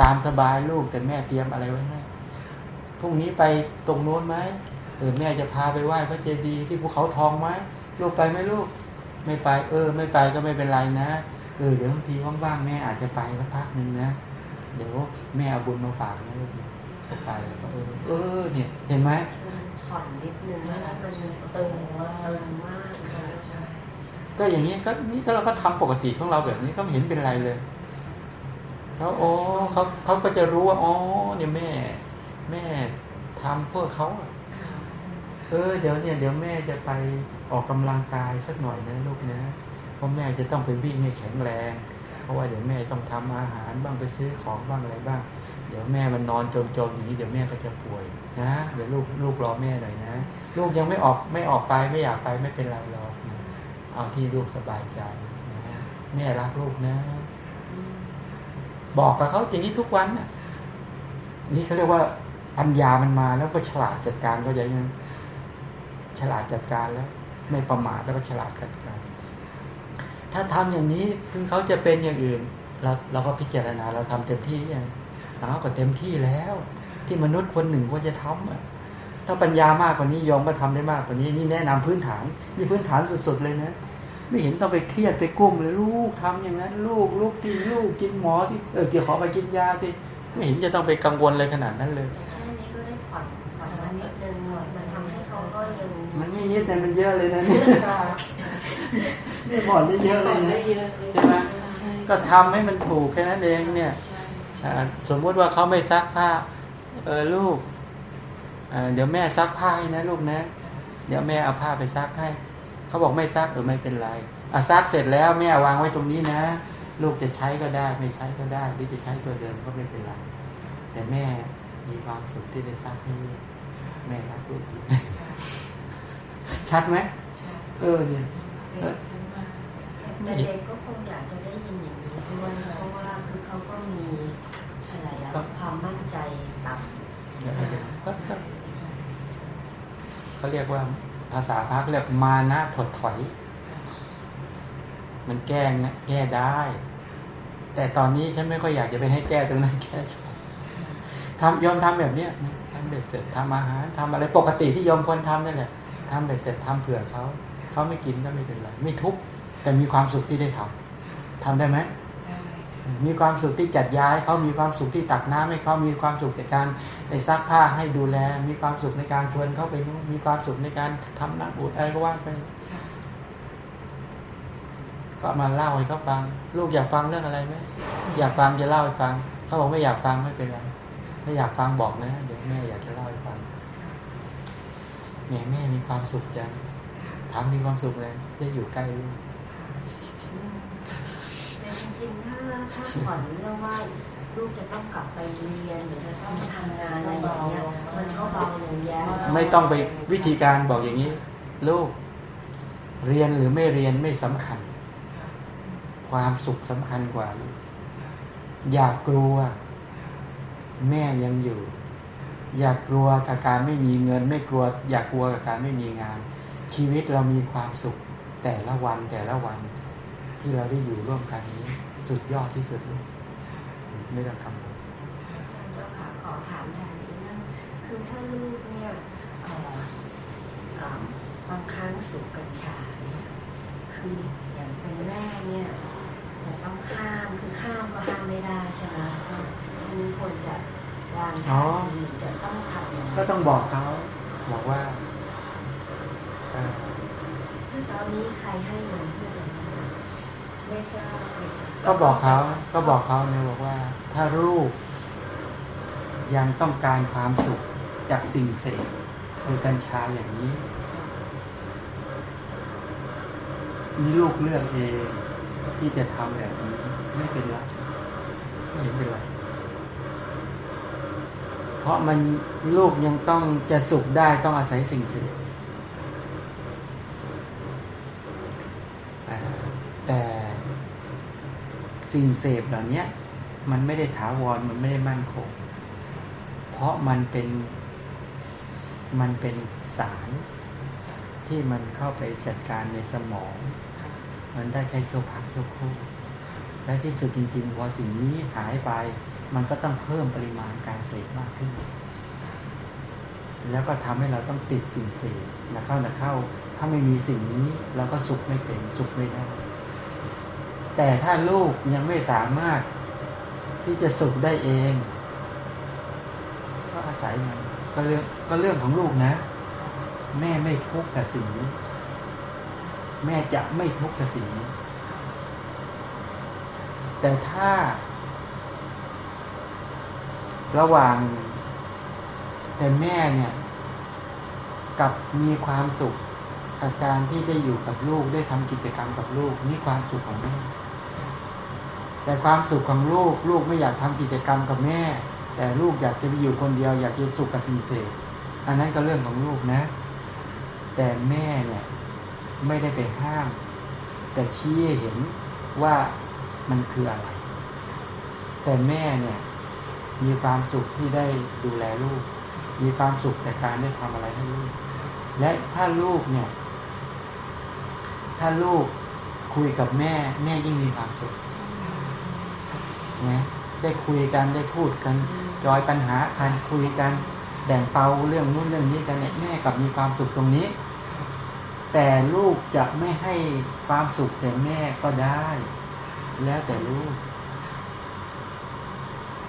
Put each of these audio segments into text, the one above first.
ตามสบายลูกแต่แม่เตรียมอะไรไว้ให้พรุ่งนี้ไปตรงโน้นไหมเออแม่จะพาไปไหว้พระเจดีย์ที่ภูเขาทองไหมลูกไปไหมลูก ไม่ไป เออ ไม่ไปก็ไม่เป็นไรนะเออเดี๋ยวบางทีว่างๆแม่อาจจะไปสักพักหนึ่งนะเดี๋ยวแม่เอาบุญมาฝากนะลูกก็ไปแล้วก็เออเออเนี่ยเห็นไหมผ่อนนิดนึงแล้วมันตึงตึงมากก็อย่างนี้ก็นี่ก็เราก็ทำปกติของเราแบบนี้ก็ไม่เห็นเป็นไรเลย เขาโอ้เขาเขาก็จะรู้ว่าอ๋อเนี่ยแม่ แม่ทำเพื่อเขาเออเดี๋ยวเนี่ยเดี๋ยวแม่จะไปออกกำลังกายสักหน่อยนะลูกนะเพราะแม่จะต้องไปวิ่งให้แข็งแรง เพราะว่าเดี๋ยวแม่ต้องทำอาหารบ้างไปซื้อของบ้างอะไรบ้าง เดี๋ยวแม่มันนอนจมๆอย่างนี้เดี๋ยวแม่ก็จะป่วยนะเดี๋ยวลูกลูกรอแม่หน่อยนะ ลูกยังไม่ออกไม่ออกไปไม่อยากไปไม่เป็นไรหรอกเอาที่ลูกสบายใจนะแม่รักลูกนะ บอกกับเขาอย่างนี้ทุกวันนะนี่เขาเรียกว่าปัญญามันมาแล้วก็ฉลาดจัดการก็ยังฉลาดจัดการแล้ว ไม่ประมาทแล้วก็ฉลาดจัดการ ถ้าทำอย่างนี้คือเขาจะเป็นอย่างอื่น เราเราก็พิจารณาเราทำเต็มที่ยังเราก็เต็มที่แล้ว ที่มนุษย์คนหนึ่งควรจะทำอะถ้าปัญญามากกว่านี้ยอมก็ทำได้มากกว่านี้ นี่แนะนำพื้นฐาน นี่พื้นฐานสุดๆเลยนะ ไม่เห็นต้องไปเครียดไปกุ้มเลยลูกทำอย่างนั้น ลูกลูกที่ลูกกินหมอที่เออเดี๋ยวขอไปกินยาที่ไม่เห็นจะต้องไปกังวลเลยขนาดนั้นเลยแค่นี้ก็ได้ผ่อนผ่อนมานิดนึงมันทำให้เขาก็ยังมันไม่นิดแต่มันเยอะเลยนะนี่นี่ผ่อนได้เยอะเลยนะใช่ไหมก็ทำให้มันถูกแค่นั้นเองเนี่ยสมมุติว่าเขาไม่ซักผ้า เออลูกเดี๋ยวแม่ซักผ้าให้นะลูกนะ เดี๋ยวแม่เอาผ้าไปซักให้ เขาบอกไม่ซักหรือไม่เป็นไรอะซักเสร็จแล้วแม่วางไว้ตรงนี้นะ ลูกจะใช้ก็ได้ ไม่ใช้ก็ได้ หรือจะใช้ตัวเดิมก็ไม่เป็นไร แต่แม่มีความสุขที่ได้ซักให้ลูกแม่รักลูกชัดไหมเออเนี่ยแต่เด็กก็คงอยากจะได้ยินอย่างนี้ด้วยเพราะว่าคือเขาก็มีอะไรอะความมั่นใจต่ำเขาเรียกว่า ภาษาพระเรียกมานะถดถอย มันแก้นะแก้ได้ แต่ตอนนี้ฉันไม่ค่อยอยากจะไปให้แก้ตรงนั้นแก้ทำยอมทำแบบเนี้ยทำเบ็ดเสร็จทำอาหารทำอะไรปกติที่ยอมควรทำนั่นแหละทำเบ็ดเสร็จทำเผื่อเขาเขาไม่กินก็ไม่เป็นไรไม่ทุกข์แต่มีความสุขที่ได้ทำทำได้ไหม มีความสุขที่จัดย้ายเขามีความสุขที่ตักน้ำให้เขามีความสุขในการในซักผ้าให้ดูแล มีความสุขในการชวนเขาไปนู้นมีความสุขในการทำนักบุญอะไรก็ว่าไปก็มาเล่าให้เขาฟัง ลูกอยากฟังเรื่องอะไรไหมอยากฟังจะเล่าให้ฟังเขาบอกไม่อยากฟังไม่เป็นไรถ้าอยากฟังบอกนะเดี๋ยวแม่อยากจะเล่าให้ฟังแม่แม่มีความสุขจังทำมีความสุขเลยได้อยู่ใกล้ลูกจริงถ้า ถ้าผ่อนเรื่องว่าลูกจะต้องกลับไปเรียนหรือจะต้องทำงานอะไรอย่างเงี้ยมันก็เบาลงแย่ไม่ต้องไปวิธีการบอกอย่างนี้ ลูก เรียนหรือไม่เรียนไม่สำคัญ ความสุขสำคัญกว่า อย่ากกลัว แม่ยังอยู่ อย่ากกลัวกับการไม่มีเงิน ไม่กลัว อย่ากกลัวกับการไม่มีงาน ชีวิตเรามีความสุขแต่ละวันแต่ละวัน ที่เราได้อยู่ร่วมกันนี้สุดยอดที่สุดเลยไม่ต้องทำเลยเจ้าค่ะขอถามแทนอีกเรื่องคือถ้าลูกเนี่ยบางครั้งสูบกัญชาเนี่ยคืออย่างเป็นแม่เนี่ยจะต้องห้ามคือห้ามก็ห้ามไม่ได้ใช่ไหมทีนี้ควรจะวางท่าทีจะต้องทำอย่างไรก็ต้องบอกเขาบอกว่าคือตอนนี้ใครให้เงินเพื่อจะ ไม่ทราบก็บอกเขาก็บอกเขาเนี่ยบอกว่า ถ้าลูกยังต้องการความสุขจากสิ่งเสพคือกัญชาอย่างนี้ นี่ลูกเลือกเองที่จะทำแบบนี้ไม่เป็นไรไม่เป็นไรเพราะมันลูกยังต้องจะสุขได้ต้องอาศัยสิ่งเสพแต่ สิ่งเสพเหล่านี้มันไม่ได้ถาวรมันไม่ได้มั่นคง เพราะมันเป็นมันเป็นสารที่มันเข้าไปจัดการในสมอง มันได้แค่ชั่วพักชั่วครู่และที่สุดจริงๆพอสิ่งนี้หายไป มันก็ต้องเพิ่มปริมาณการเสพมากขึ้น แล้วก็ทำให้เราต้องติดสิ่งเสพนะเข้านะเข้า ถ้าไม่มีสิ่งนี้เราก็สุขไม่เป็นสุขไม่ได้ แต่ถ้าลูกยังไม่สามารถที่จะสุขได้เอง ก็อาศัยมันก็เรื่องก็เรื่องของลูกนะ แม่ไม่ทุกข์กับสิ่งนี้ แม่จะไม่ทุกข์กับสิ่งนี้ แต่ถ้า ระหว่าง แต่แม่เนี่ยกับมีความสุขกับการที่ได้อยู่กับลูกได้ทำกิจกรรมกับลูกนี่ความสุขของแม่ แต่ความสุขของลูกลูกไม่อยากทำกิจกรรมกับแม่ แต่ลูกอยากจะไปอยู่คนเดียว อยากจะสุขกับสิ่งเสพอันนั้นก็เรื่องของลูกนะ แต่แม่เนี่ยไม่ได้ไปห้าม แต่ชี้ให้เห็นว่ามันคืออะไร แต่แม่เนี่ยมีความสุขที่ได้ดูแลลูก มีความสุขจากการได้ทำอะไรให้ลูก และถ้าลูกเนี่ย ถ้าลูกคุยกับแม่ แม่ยิ่งมีความสุข นะได้คุยกันได้พูดกันจอยปัญหาการคุยกันแบ่งเปาเรื่องนู้นเรื่องนี้กันเนี่ยแม่กับมีความสุขตรงนี้ แต่ลูกจะไม่ให้ความสุขแต่แม่ก็ได้ แล้วแต่ลูก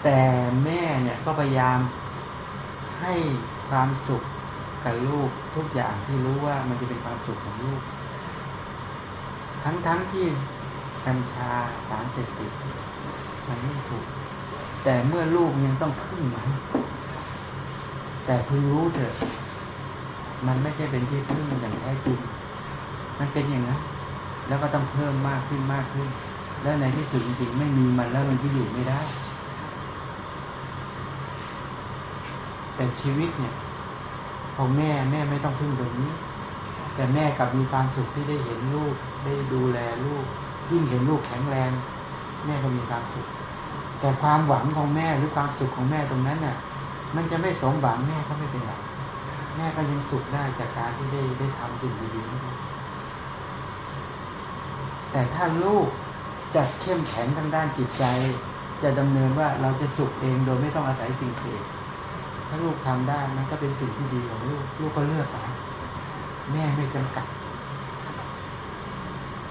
แต่แม่เนี่ยก็พยายามให้ความสุขกับลูกทุกอย่างที่รู้ว่ามันจะเป็นความสุขของลูก ทั้งๆทที่ กัญชาสารเสพติดมันไม่ถูก แต่เมื่อลูกยังต้องพึ่งมันแต่พึงรู้เถอะ มันไม่ใช่เป็นที่พึ่งอย่างแท้จริง มันเป็นอย่างนั้นแล้วก็ต้องเพิ่มมากขึ้นมากขึ้น แล้วในที่สุดจริงๆไม่มีมันแล้วมันจะอยู่ไม่ได้ แต่ชีวิตเนี่ยของแม่แม่ไม่ต้องพึ่งตรงนี้ แต่แม่กลับมีความสุขที่ได้เห็นลูกได้ดูแลลูก ยิ่งเห็นลูกแข็งแรง แม่ก็มีความสุข แต่ความหวังของแม่หรือความสุขของแม่ตรงนั้นน่ะ มันจะไม่สมหวังแม่ก็ไม่เป็นไรแม่ก็ยังสุขได้จากการที่ได้ได้ทำสิ่งดีๆนี้แต่ถ้าลูกจะเข้มแข็งทางด้านจิตใจ จะดำเนินว่าเราจะสุขเองโดยไม่ต้องอาศัยสิ่งเสพถ้าลูกทำได้มันก็เป็นสิ่งที่ดีของลูก ลูกก็เลือกเอาแม่ไม่จำกัด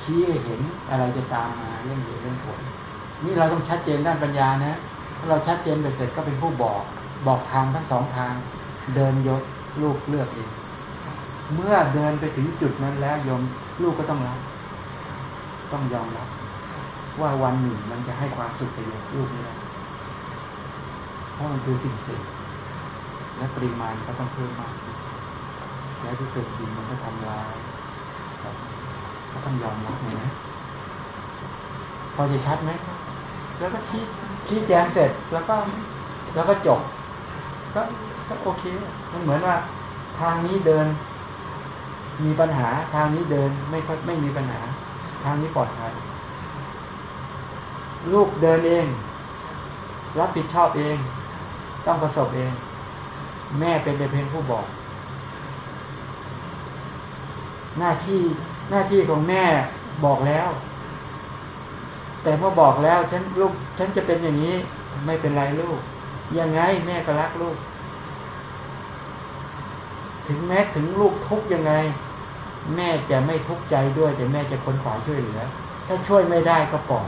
ชี้ให้เห็นอะไรจะตามมาเรื่องเหตุเรื่องผลนี่เราต้องชัดเจนด้านปัญญานะถ้าเราชัดเจนไปเสร็จก็เป็นผู้บอกบอกทางทั้งสองทาง เดินยศลูกเลือกเองเมื่อเดินไปถึงจุดนั้นแล้วยมลูกก็ต้องรับต้องยอมรับว่าวันหนึ่งมันจะให้ความสุขไปลูกนี่ได้เพราะมันคือสิ่งเสพและปริมาณก็ต้องเพิ่มมาก และที่สุดดินมันก็ทำลายครับ ต้องยอมรับนะพอจะชัดไหมแล้วก็ชี้ชี้แจงเสร็จแล้วก็แล้วก็จบ ก็ก็โอเค มันเหมือนว่า ทางนี้เดิน มีปัญหาทางนี้เดินไม่ค่อยไม่มีปัญหา ทางนี้ปลอดภัยลูกเดินเอง รับผิดชอบเอง ต้องประสบเอง แม่เป็นแต่เพียงผู้บอก หน้าที่ หน้าที่ของแม่บอกแล้ว แต่เมื่อบอกแล้วฉันลูกฉันจะเป็นอย่างนี้ไม่เป็นไรลูก ยังไงแม่ก็รักลูก ถึงแม้ถึงลูกทุกยังไง แม่จะไม่ทุกข์ใจด้วย แต่แม่จะคนขวาช่วยเหลือ ถ้าช่วยไม่ได้ก็ปล่อย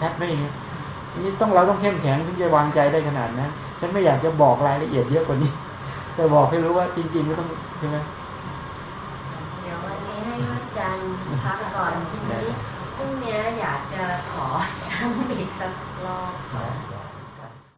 ชัดไหมเนี่ยนี่ต้องเราต้องเข้มแข็งถึงจะวางใจได้ขนาดนั้นฉันไม่อยากจะบอกรายละเอียดเยอะกว่านี้ แต่บอกให้รู้ว่าจริงๆก็ต้องใช่ไหม เดี๋ยววันนี้ให้พระอา จารย์พักก่อนทีนี้พรุ่งนี้อยากจะขอซ้ำอีกสักรอบค่ะ